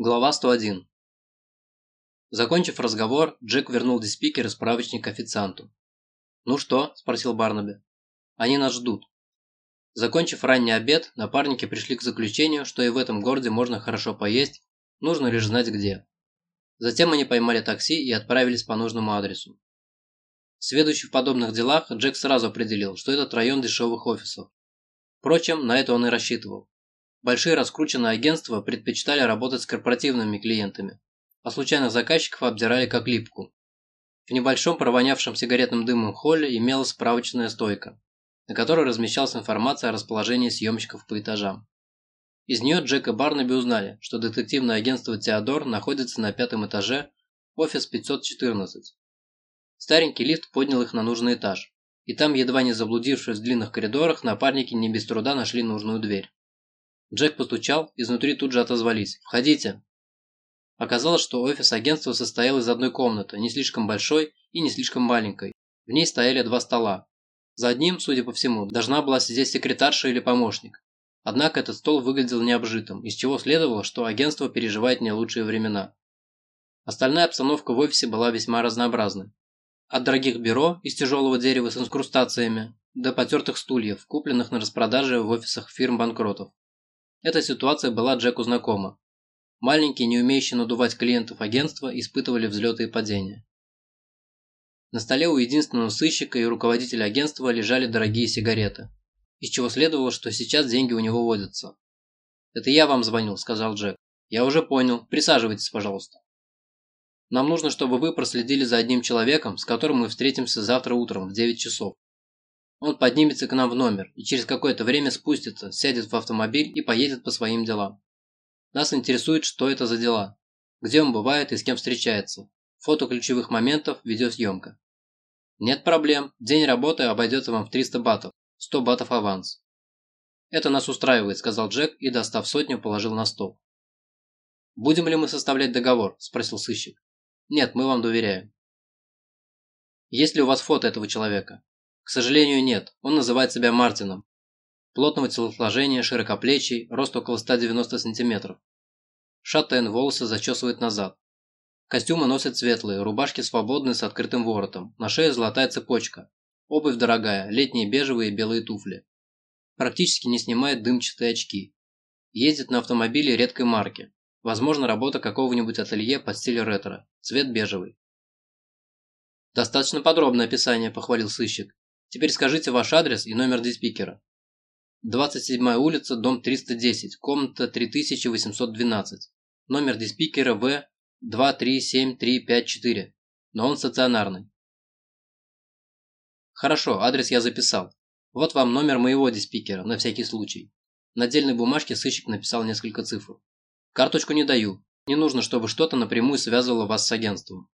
Глава 101 Закончив разговор, Джек вернул диспикер и справочник официанту. «Ну что?» – спросил Барнаби. «Они нас ждут». Закончив ранний обед, напарники пришли к заключению, что и в этом городе можно хорошо поесть, нужно лишь знать где. Затем они поймали такси и отправились по нужному адресу. Сведущий в подобных делах, Джек сразу определил, что этот район дешевых офисов. Впрочем, на это он и рассчитывал. Большие раскрученные агентства предпочитали работать с корпоративными клиентами, а случайных заказчиков обдирали как липку. В небольшом провонявшем сигаретным дымом холле имелась справочная стойка, на которой размещалась информация о расположении съемщиков по этажам. Из нее Джек и Барнаби узнали, что детективное агентство «Теодор» находится на пятом этаже, офис 514. Старенький лифт поднял их на нужный этаж, и там, едва не заблудившись в длинных коридорах, напарники не без труда нашли нужную дверь. Джек постучал, изнутри тут же отозвались. «Входите!» Оказалось, что офис агентства состоял из одной комнаты, не слишком большой и не слишком маленькой. В ней стояли два стола. За одним, судя по всему, должна была сидеть секретарша или помощник. Однако этот стол выглядел необжитым, из чего следовало, что агентство переживает не лучшие времена. Остальная обстановка в офисе была весьма разнообразной. От дорогих бюро из тяжелого дерева с инкрустациями до потертых стульев, купленных на распродаже в офисах фирм-банкротов. Эта ситуация была Джеку знакома. Маленькие, не умеющие надувать клиентов агентства, испытывали взлеты и падения. На столе у единственного сыщика и руководителя агентства лежали дорогие сигареты, из чего следовало, что сейчас деньги у него водятся. «Это я вам звонил», – сказал Джек. «Я уже понял. Присаживайтесь, пожалуйста. Нам нужно, чтобы вы проследили за одним человеком, с которым мы встретимся завтра утром в 9 часов. Он поднимется к нам в номер и через какое-то время спустится, сядет в автомобиль и поедет по своим делам. Нас интересует, что это за дела, где он бывает и с кем встречается, фото ключевых моментов, видеосъемка. Нет проблем, день работы обойдется вам в 300 батов, 100 батов аванс. Это нас устраивает, сказал Джек и, достав сотню, положил на стол. «Будем ли мы составлять договор?» – спросил сыщик. «Нет, мы вам доверяем». «Есть ли у вас фото этого человека?» К сожалению, нет. Он называет себя Мартином. Плотного телосложения, широкоплечий, рост около 190 см. Шатен, волосы зачесывает назад. Костюмы носят светлые, рубашки свободные с открытым воротом, на шее золотая цепочка. Обувь дорогая, летние бежевые и белые туфли. Практически не снимает дымчатые очки. Ездит на автомобиле редкой марки. Возможно, работа какого-нибудь ателье под стиль ретро. Цвет бежевый. Достаточно подробное описание, похвалил сыщик. Теперь скажите ваш адрес и номер диспикера. 27 улица, дом 310, комната 3812. Номер диспикера В 2375354, но он стационарный. Хорошо, адрес я записал. Вот вам номер моего диспикера, на всякий случай. На отдельной бумажке сыщик написал несколько цифр. Карточку не даю. Не нужно, чтобы что-то напрямую связывало вас с агентством.